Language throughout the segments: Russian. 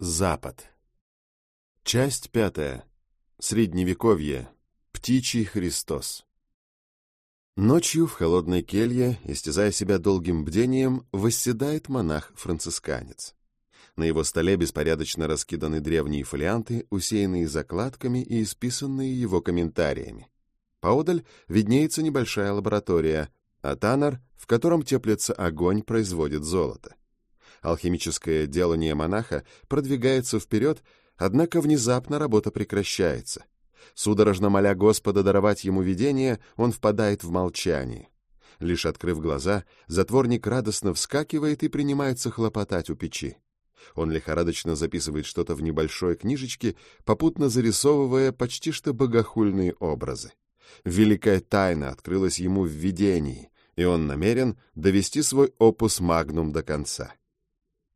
Запад. Часть пятая. Средневековье. Птичий Христос. Ночью в холодной келье, истязая себя долгим бдением, восседает монах-францисканец. На его столе беспорядочно раскиданы древние фолианты, усеянные закладками и исписанные его комментариями. Поодаль виднеется небольшая лаборатория, а танер, в котором теплится огонь, производит золото. Алхимическое делание монаха продвигается вперед, однако внезапно работа прекращается. Судорожно моля Господа даровать ему видение, он впадает в молчание. Лишь открыв глаза, затворник радостно вскакивает и принимается хлопотать у печи. Он лихорадочно записывает что-то в небольшой книжечке, попутно зарисовывая почти что богохульные образы. Великая тайна открылась ему в видении, и он намерен довести свой опус магнум до конца.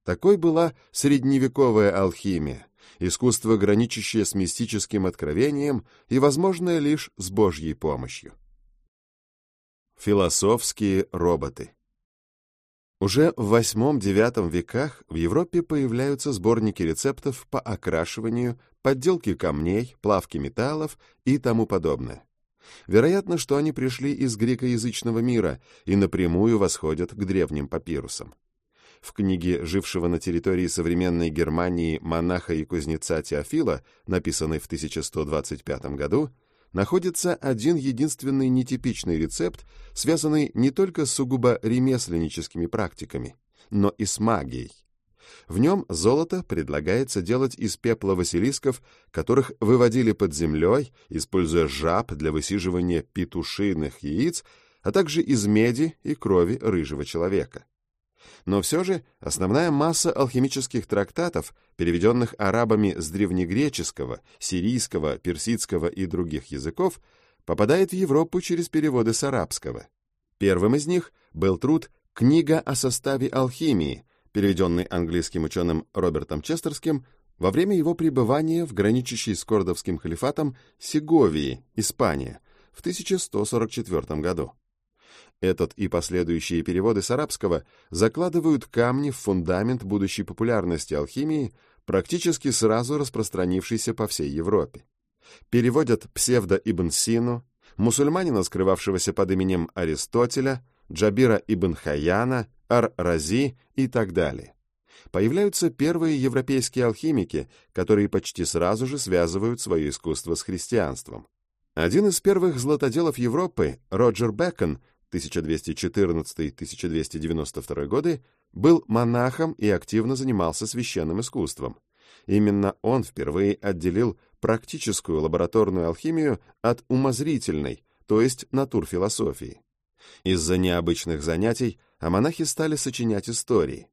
Такой была средневековая алхимия, искусство, граничащее с мистическим откровением и возможное лишь с Божьей помощью. Философские роботы Уже в VIII-IX веках в Европе появляются сборники рецептов по окрашиванию, подделке камней, плавке металлов и тому подобное. Вероятно, что они пришли из грекоязычного мира и напрямую восходят к древним папирусам. В книге жившего на территории современной Германии монаха и кузнеца Теофила, написанной в 1125 году, находится один единственный нетипичный рецепт, связанный не только с сугубо ремесленническими практиками, но и с магией. В нем золото предлагается делать из пепла василисков, которых выводили под землей, используя жаб для высиживания петушиных яиц, а также из меди и крови рыжего человека. Но все же основная масса алхимических трактатов, переведенных арабами с древнегреческого, сирийского, персидского и других языков, попадает в Европу через переводы с арабского. Первым из них был труд «Книга о составе алхимии», переведенный английским ученым Робертом Честерским во время его пребывания в граничащей с Кордовским халифатом Сеговии, Испания, в 1144 году. Этот и последующие переводы с арабского закладывают камни в фундамент будущей популярности алхимии, практически сразу распространившейся по всей Европе. Переводят псевдо Ибн Сину, мусульманина, скрывавшегося под именем Аристотеля, Джабира ибн Хаяна, Ар-Рази и так далее. Появляются первые европейские алхимики, которые почти сразу же связывают свое искусство с христианством. Один из первых златоделов Европы, Роджер Бэкон, 1214-1292 годы, был монахом и активно занимался священным искусством. Именно он впервые отделил практическую лабораторную алхимию от умозрительной, то есть натурфилософии. Из-за необычных занятий а монахи стали сочинять истории.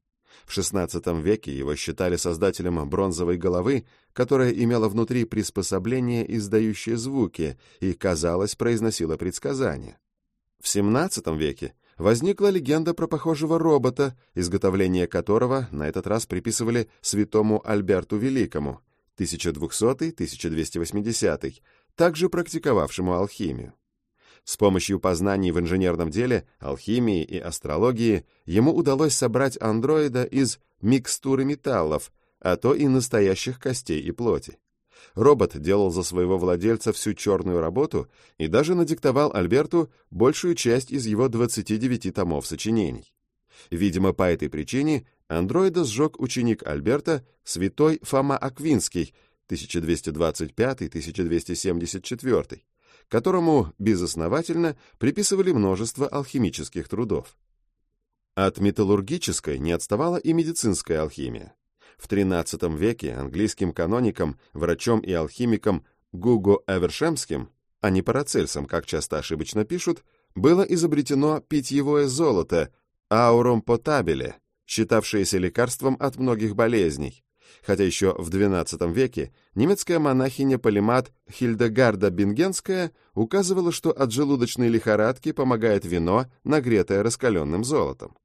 В XVI веке его считали создателем бронзовой головы, которая имела внутри приспособление, издающее звуки, и, казалось, произносила предсказания. В XVII веке возникла легенда про похожего робота, изготовление которого на этот раз приписывали святому Альберту Великому, 1200-1280, также практиковавшему алхимию. С помощью познаний в инженерном деле, алхимии и астрологии ему удалось собрать андроида из микстуры металлов, а то и настоящих костей и плоти. Робот делал за своего владельца всю черную работу и даже надиктовал Альберту большую часть из его 29 томов сочинений. Видимо, по этой причине андроида сжег ученик Альберта, святой Фома Аквинский, 1225-1274, которому безосновательно приписывали множество алхимических трудов. От металлургической не отставала и медицинская алхимия. В XIII веке английским каноником, врачом и алхимиком Гуго Эвершемским, а не Парацельсом, как часто ошибочно пишут, было изобретено питьевое золото аурум потабеле, считавшееся лекарством от многих болезней, хотя еще в XII веке немецкая монахиня-полимат Хильдегарда Бингенская указывала, что от желудочной лихорадки помогает вино, нагретое раскаленным золотом.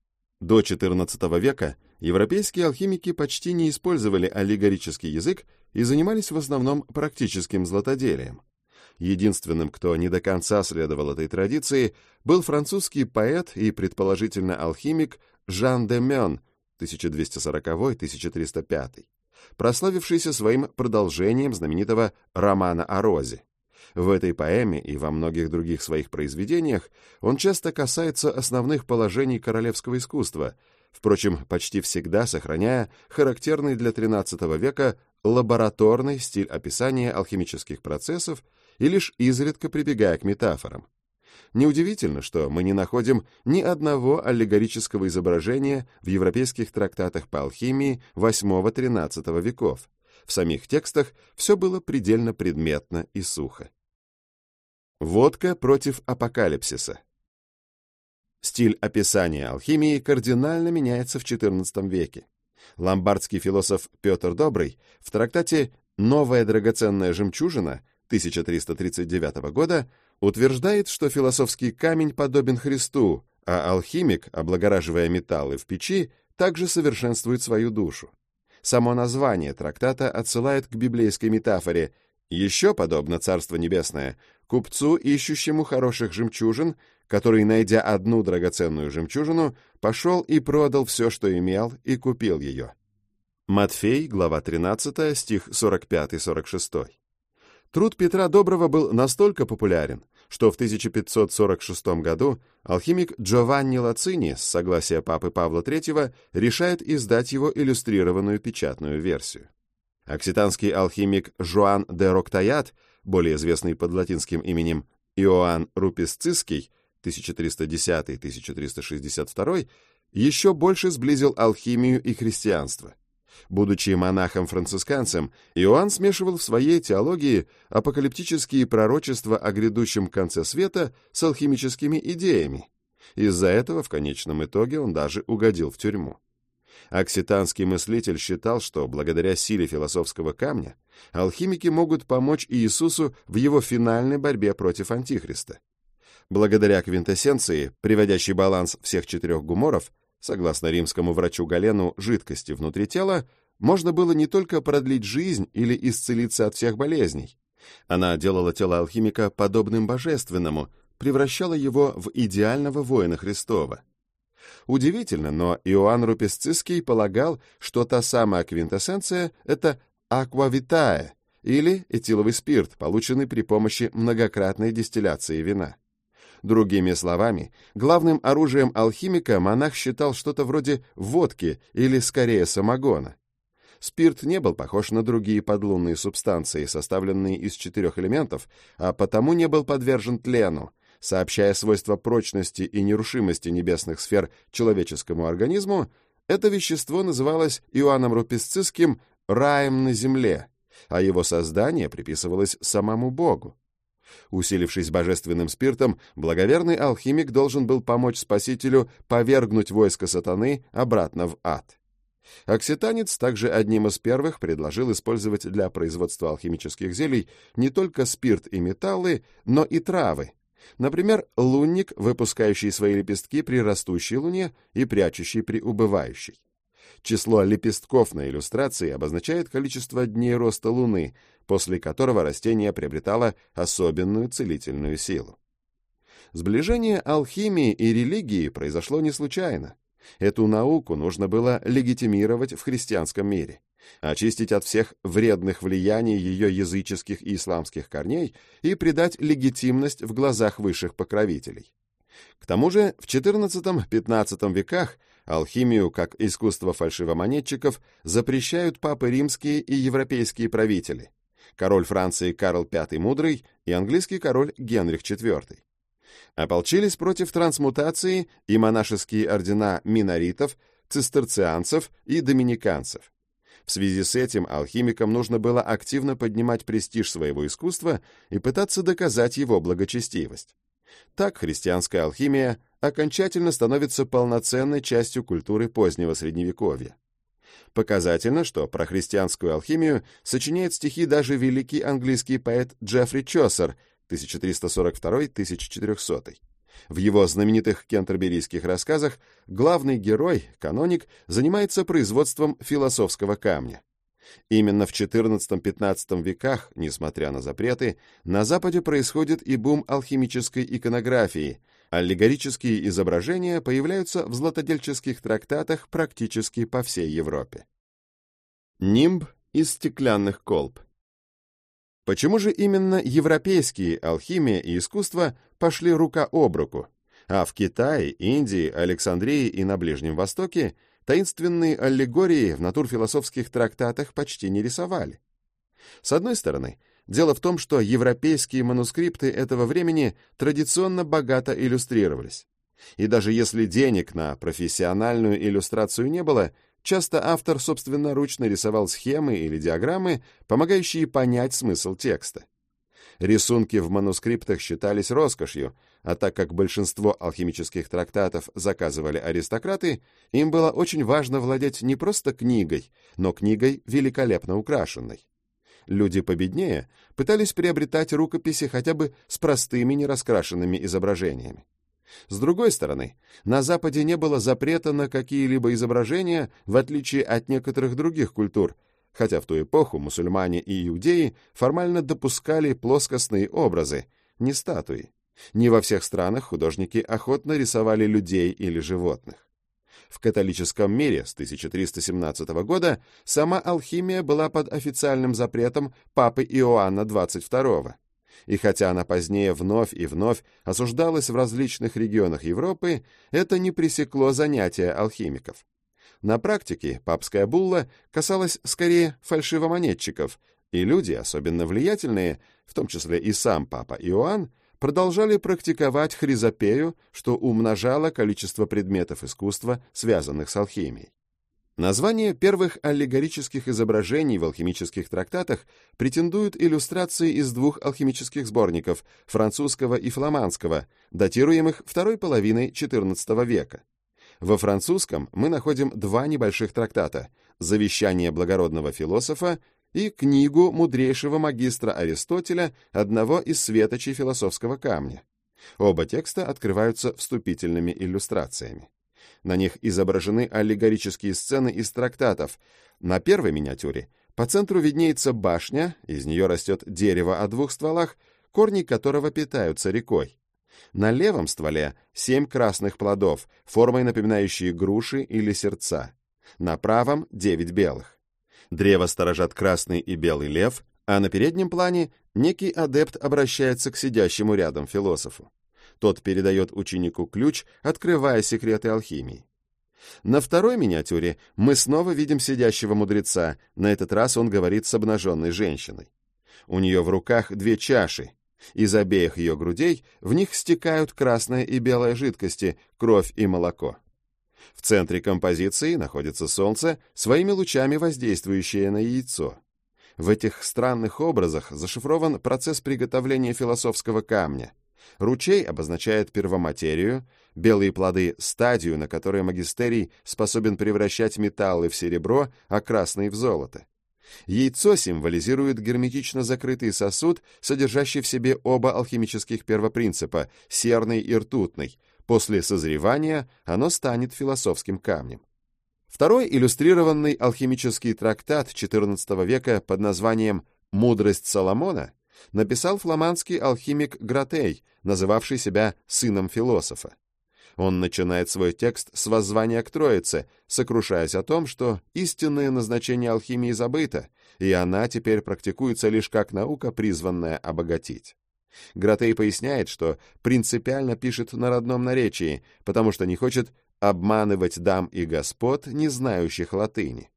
До XIV века европейские алхимики почти не использовали аллегорический язык и занимались в основном практическим златоделием. Единственным, кто не до конца следовал этой традиции, был французский поэт и, предположительно, алхимик Жан де Мён 1240-1305, прославившийся своим продолжением знаменитого романа о Розе. В этой поэме и во многих других своих произведениях он часто касается основных положений королевского искусства, впрочем, почти всегда сохраняя характерный для XIII века лабораторный стиль описания алхимических процессов и лишь изредка прибегая к метафорам. Неудивительно, что мы не находим ни одного аллегорического изображения в европейских трактатах по алхимии VIII-XIII веков. В самих текстах все было предельно предметно и сухо. Водка против апокалипсиса. Стиль описания алхимии кардинально меняется в XIV веке. Ломбардский философ Петр Добрый в трактате «Новая драгоценная жемчужина» 1339 года утверждает, что философский камень подобен Христу, а алхимик, облагораживая металлы в печи, также совершенствует свою душу. Само название трактата отсылает к библейской метафоре «Еще подобно Царство Небесное, купцу, ищущему хороших жемчужин, который, найдя одну драгоценную жемчужину, пошел и продал все, что имел, и купил ее». Матфей, глава 13, стих 45-46. Труд Петра Доброго был настолько популярен, что в 1546 году алхимик Джованни Лацини с согласия папы Павла III решает издать его иллюстрированную печатную версию. Окситанский алхимик Жуан де Роктаят, более известный под латинским именем Иоанн Руписцисский 1310-1362, еще больше сблизил алхимию и христианство – Будучи монахом-францисканцем, Иоанн смешивал в своей теологии апокалиптические пророчества о грядущем конце света с алхимическими идеями. Из-за этого в конечном итоге он даже угодил в тюрьму. Окситанский мыслитель считал, что благодаря силе философского камня алхимики могут помочь Иисусу в его финальной борьбе против Антихриста. Благодаря квинтэссенции, приводящей баланс всех четырех гуморов, Согласно римскому врачу Галену, жидкости внутри тела можно было не только продлить жизнь или исцелиться от всех болезней. Она делала тело алхимика подобным божественному, превращала его в идеального воина Христова. Удивительно, но Иоанн Рупесцисский полагал, что та самая квинтэссенция — это аквавитая, или этиловый спирт, полученный при помощи многократной дистилляции вина. Другими словами, главным оружием алхимика монах считал что-то вроде водки или, скорее, самогона. Спирт не был похож на другие подлунные субстанции, составленные из четырех элементов, а потому не был подвержен тлену, сообщая свойства прочности и нерушимости небесных сфер человеческому организму, это вещество называлось Иоанном Рупесциским «раем на земле», а его создание приписывалось самому Богу. Усилившись божественным спиртом, благоверный алхимик должен был помочь спасителю повергнуть войско сатаны обратно в ад. Окситанец также одним из первых предложил использовать для производства алхимических зелий не только спирт и металлы, но и травы. Например, лунник, выпускающий свои лепестки при растущей луне и прячущий при убывающей. Число лепестков на иллюстрации обозначает количество дней роста Луны, после которого растение приобретало особенную целительную силу. Сближение алхимии и религии произошло не случайно. Эту науку нужно было легитимировать в христианском мире, очистить от всех вредных влияний ее языческих и исламских корней и придать легитимность в глазах высших покровителей. К тому же в XIV-XV веках Алхимию, как искусство фальшивомонетчиков, запрещают папы римские и европейские правители, король Франции Карл V Мудрый и английский король Генрих IV. Ополчились против трансмутации и монашеские ордена миноритов, цистерцианцев и доминиканцев. В связи с этим алхимикам нужно было активно поднимать престиж своего искусства и пытаться доказать его благочестивость. Так христианская алхимия окончательно становится полноценной частью культуры позднего Средневековья. Показательно, что про христианскую алхимию сочиняет стихи даже великий английский поэт Джеффри Чосер 1342-1400. В его знаменитых кентерберийских рассказах главный герой, каноник, занимается производством философского камня. Именно в XIV-XV веках, несмотря на запреты, на Западе происходит и бум алхимической иконографии. Аллегорические изображения появляются в златодельческих трактатах практически по всей Европе. Нимб из стеклянных колб. Почему же именно европейские алхимия и искусство пошли рука об руку, а в Китае, Индии, Александрии и на Ближнем Востоке таинственные аллегории в натурфилософских трактатах почти не рисовали? С одной стороны, дело в том, что европейские манускрипты этого времени традиционно богато иллюстрировались. И даже если денег на профессиональную иллюстрацию не было, часто автор собственноручно рисовал схемы или диаграммы, помогающие понять смысл текста. Рисунки в манускриптах считались роскошью, а так как большинство алхимических трактатов заказывали аристократы, им было очень важно владеть не просто книгой, но книгой великолепно украшенной. Люди победнее пытались приобретать рукописи хотя бы с простыми нераскрашенными изображениями. С другой стороны, на Западе не было запрета на какие-либо изображения, в отличие от некоторых других культур, хотя в ту эпоху мусульмане и иудеи формально допускали плоскостные образы, не статуи. Не во всех странах художники охотно рисовали людей или животных. В католическом мире с 1317 года сама алхимия была под официальным запретом папы Иоанна XXII. И хотя она позднее вновь и вновь осуждалась в различных регионах Европы, это не пресекло занятия алхимиков. На практике папская булла касалась скорее фальшивомонетчиков, и люди, особенно влиятельные, в том числе и сам папа Иоанн, продолжали практиковать хризопею, что умножало количество предметов искусства, связанных с алхимией. Название первых аллегорических изображений в алхимических трактатах претендуют иллюстрации из двух алхимических сборников, французского и фламандского, датируемых второй половиной XIV века. Во французском мы находим два небольших трактата «Завещание благородного философа» и книгу мудрейшего магистра Аристотеля, одного из светочей философского камня. Оба текста открываются вступительными иллюстрациями. На них изображены аллегорические сцены из трактатов. На первой миниатюре по центру виднеется башня, из нее растет дерево о двух стволах, корни которого питаются рекой. На левом стволе семь красных плодов, формой напоминающие груши или сердца. На правом — девять белых. Древо сторожат красный и белый лев, а на переднем плане некий адепт обращается к сидящему рядом философу. Тот передает ученику ключ, открывая секреты алхимии. На второй миниатюре мы снова видим сидящего мудреца, на этот раз он говорит с обнаженной женщиной. У нее в руках две чаши. Из обеих ее грудей в них стекают красная и белая жидкости, кровь и молоко. В центре композиции находится Солнце, своими лучами воздействующее на яйцо. В этих странных образах зашифрован процесс приготовления философского камня. Ручей обозначает первоматерию, белые плоды — стадию, на которой магистерий способен превращать металлы в серебро, а красный — в золото. Яйцо символизирует герметично закрытый сосуд, содержащий в себе оба алхимических первопринципа — серный и ртутный, После созревания оно станет философским камнем. Второй иллюстрированный алхимический трактат XIV века под названием «Мудрость Соломона» написал фламандский алхимик Гратей, называвший себя сыном философа. Он начинает свой текст с воззвания к Троице, сокрушаясь о том, что истинное назначение алхимии забыто, и она теперь практикуется лишь как наука, призванная обогатить. Гратей поясняет, что принципиально пишет на родном наречии, потому что не хочет обманывать дам и господ, не знающих латыни.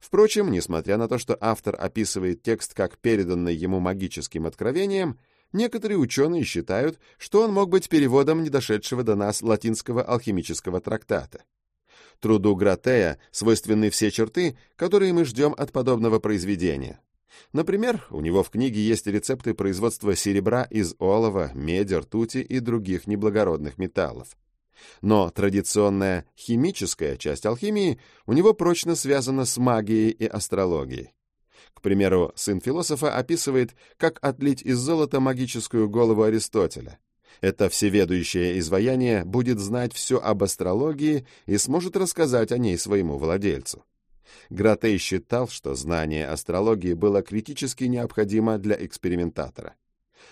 Впрочем, несмотря на то, что автор описывает текст как переданный ему магическим откровением, некоторые ученые считают, что он мог быть переводом недошедшего до нас латинского алхимического трактата. Труду Гратея свойственны все черты, которые мы ждем от подобного произведения. Например, у него в книге есть рецепты производства серебра из олова, меди, ртути и других неблагородных металлов. Но традиционная химическая часть алхимии у него прочно связана с магией и астрологией. К примеру, сын философа описывает, как отлить из золота магическую голову Аристотеля. Это всеведущее изваяние будет знать все об астрологии и сможет рассказать о ней своему владельцу. Гратей считал, что знание астрологии было критически необходимо для экспериментатора.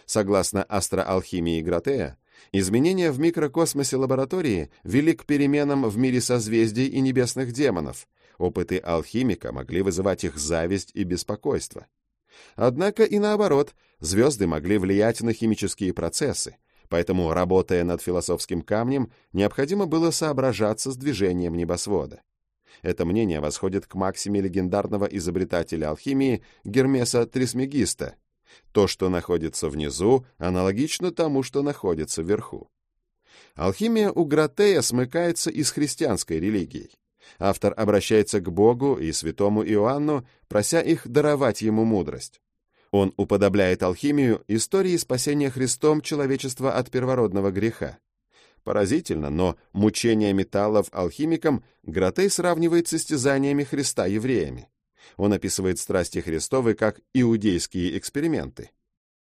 Согласно астроалхимии Гратея, изменения в микрокосмосе лаборатории вели к переменам в мире созвездий и небесных демонов, опыты алхимика могли вызывать их зависть и беспокойство. Однако и наоборот, звезды могли влиять на химические процессы, поэтому, работая над философским камнем, необходимо было соображаться с движением небосвода. Это мнение восходит к максиме легендарного изобретателя алхимии Гермеса Трисмегиста. То, что находится внизу, аналогично тому, что находится вверху. Алхимия у Гратея смыкается и с христианской религией. Автор обращается к Богу и святому Иоанну, прося их даровать ему мудрость. Он уподобляет алхимию истории спасения Христом человечества от первородного греха. Поразительно, но мучение металлов алхимикам Гратей сравнивает с истязаниями Христа евреями. Он описывает страсти Христовы как иудейские эксперименты.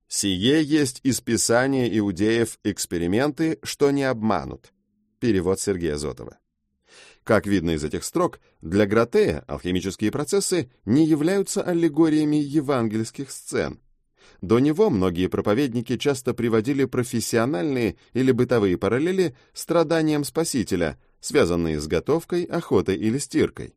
«Сие есть из Писания иудеев эксперименты, что не обманут». Перевод Сергея Зотова. Как видно из этих строк, для Гратея алхимические процессы не являются аллегориями евангельских сцен. До него многие проповедники часто приводили профессиональные или бытовые параллели страданиям Спасителя, связанные с готовкой, охотой или стиркой.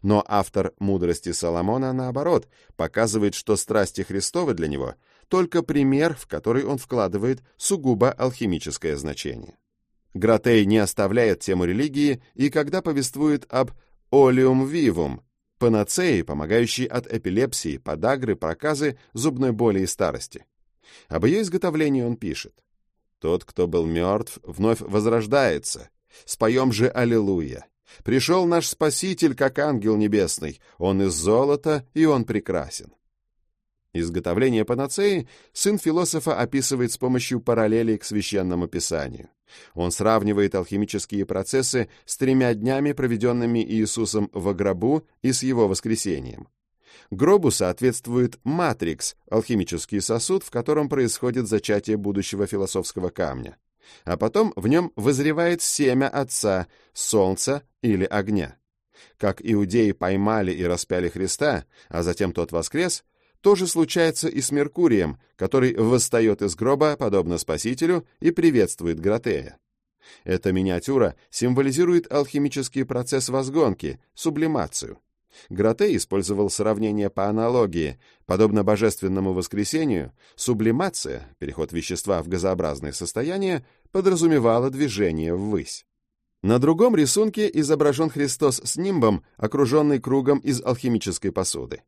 Но автор «Мудрости Соломона», наоборот, показывает, что страсти Христовы для него — только пример, в который он вкладывает сугубо алхимическое значение. Гратей не оставляет тему религии и когда повествует об «олиум вивум», панацеи, помогающей от эпилепсии, подагры, проказы, зубной боли и старости. Об ее изготовлении он пишет. «Тот, кто был мертв, вновь возрождается. Споем же Аллилуйя. Пришел наш Спаситель, как ангел небесный. Он из золота, и он прекрасен». Изготовление панацеи сын философа описывает с помощью параллелей к священному писанию. Он сравнивает алхимические процессы с тремя днями, проведенными Иисусом во гробу и с его воскресением. Гробу соответствует матрикс, алхимический сосуд, в котором происходит зачатие будущего философского камня. А потом в нем вызревает семя Отца, солнца или огня. Как иудеи поймали и распяли Христа, а затем тот воскрес – то же случается и с Меркурием, который восстает из гроба, подобно Спасителю, и приветствует Гратея. Эта миниатюра символизирует алхимический процесс возгонки, сублимацию. Гратей использовал сравнение по аналогии. Подобно божественному воскресению, сублимация, переход вещества в газообразное состояние, подразумевала движение ввысь. На другом рисунке изображен Христос с нимбом, окруженный кругом из алхимической посуды.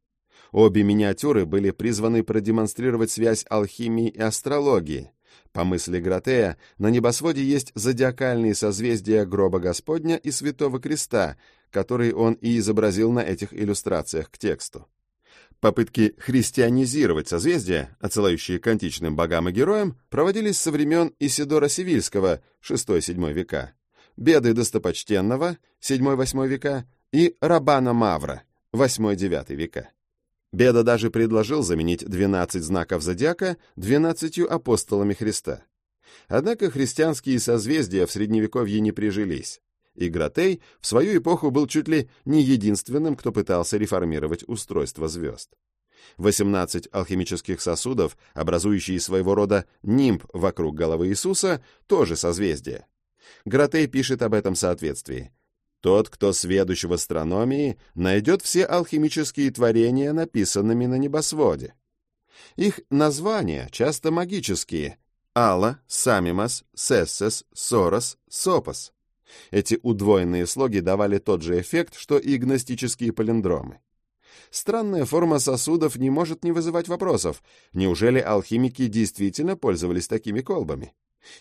Обе миниатюры были призваны продемонстрировать связь алхимии и астрологии. По мысли Гратея, на небосводе есть зодиакальные созвездия гроба Господня и Святого Креста, которые он и изобразил на этих иллюстрациях к тексту. Попытки христианизировать созвездия, отсылающие к античным богам и героям, проводились со времен Исидора Сивильского, VI-VII века, Беды Достопочтенного, VII-VIII века, и Рабана Мавра, VIII-IX века. Беда даже предложил заменить 12 знаков зодиака 12 апостолами Христа. Однако христианские созвездия в Средневековье не прижились, и Гратей в свою эпоху был чуть ли не единственным, кто пытался реформировать устройство звезд. 18 алхимических сосудов, образующие своего рода нимб вокруг головы Иисуса, тоже созвездия. Гратей пишет об этом соответствии. Тот, кто сведущ в астрономии, найдет все алхимические творения, написанными на небосводе. Их названия часто магические – Алла, Самимас, Сессес, Сорос, Сопос. Эти удвоенные слоги давали тот же эффект, что и гностические палиндромы. Странная форма сосудов не может не вызывать вопросов. Неужели алхимики действительно пользовались такими колбами?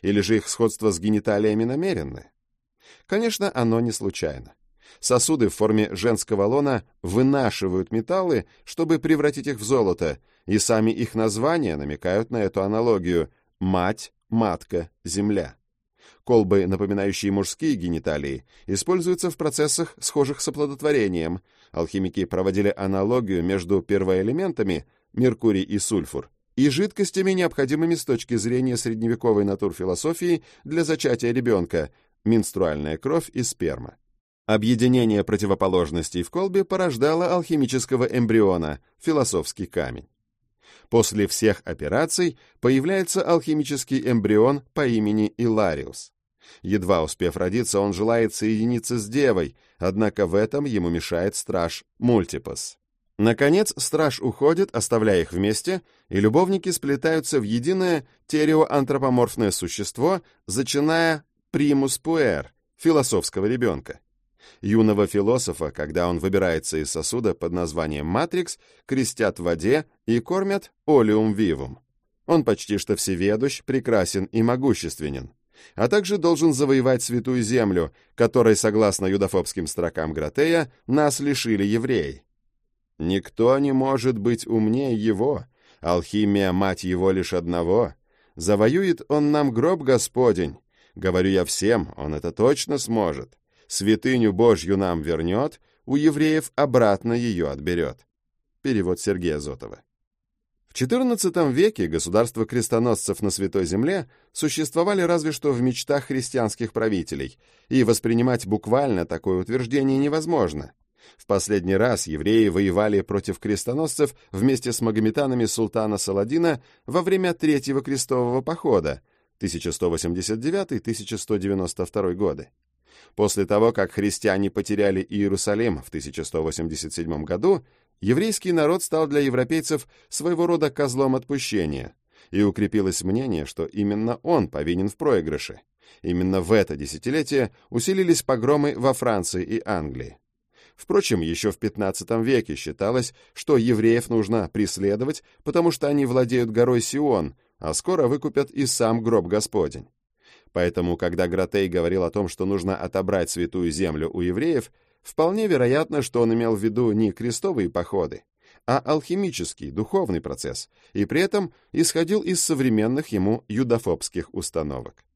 Или же их сходство с гениталиями намеренное? Конечно, оно не случайно. Сосуды в форме женского лона вынашивают металлы, чтобы превратить их в золото, и сами их названия намекают на эту аналогию «мать», «матка», «земля». Колбы, напоминающие мужские гениталии, используются в процессах, схожих с оплодотворением. Алхимики проводили аналогию между первоэлементами, меркурий и сульфур, и жидкостями, необходимыми с точки зрения средневековой натурфилософии для зачатия ребенка, менструальная кровь и сперма. Объединение противоположностей в колбе порождало алхимического эмбриона, философский камень. После всех операций появляется алхимический эмбрион по имени Илариус. Едва успев родиться, он желает соединиться с девой, однако в этом ему мешает страж Мультипас. Наконец, страж уходит, оставляя их вместе, и любовники сплетаются в единое тереоантропоморфное существо, зачиная примус пуэр, философского ребенка. Юного философа, когда он выбирается из сосуда под названием «Матрикс», крестят в воде и кормят олиум вивум. Он почти что всеведущ, прекрасен и могущественен, а также должен завоевать святую землю, которой, согласно юдофобским строкам Гратея, нас лишили евреи. Никто не может быть умнее его. Алхимия — мать его лишь одного. Завоюет он нам гроб Господень. Говорю я всем, он это точно сможет. Святыню Божью нам вернет, у евреев обратно ее отберет. Перевод Сергея Зотова. В XIV веке государства крестоносцев на Святой Земле существовали разве что в мечтах христианских правителей, и воспринимать буквально такое утверждение невозможно. В последний раз евреи воевали против крестоносцев вместе с магометанами султана Саладина во время Третьего крестового похода 1189-1192 годы. После того, как христиане потеряли Иерусалим в 1187 году, еврейский народ стал для европейцев своего рода козлом отпущения, и укрепилось мнение, что именно он повинен в проигрыше. Именно в это десятилетие усилились погромы во Франции и Англии. Впрочем, еще в XV веке считалось, что евреев нужно преследовать, потому что они владеют горой Сион, а скоро выкупят и сам гроб Господень. Поэтому, когда Гратей говорил о том, что нужно отобрать святую землю у евреев, вполне вероятно, что он имел в виду не крестовые походы, а алхимический, духовный процесс, и при этом исходил из современных ему юдофобских установок.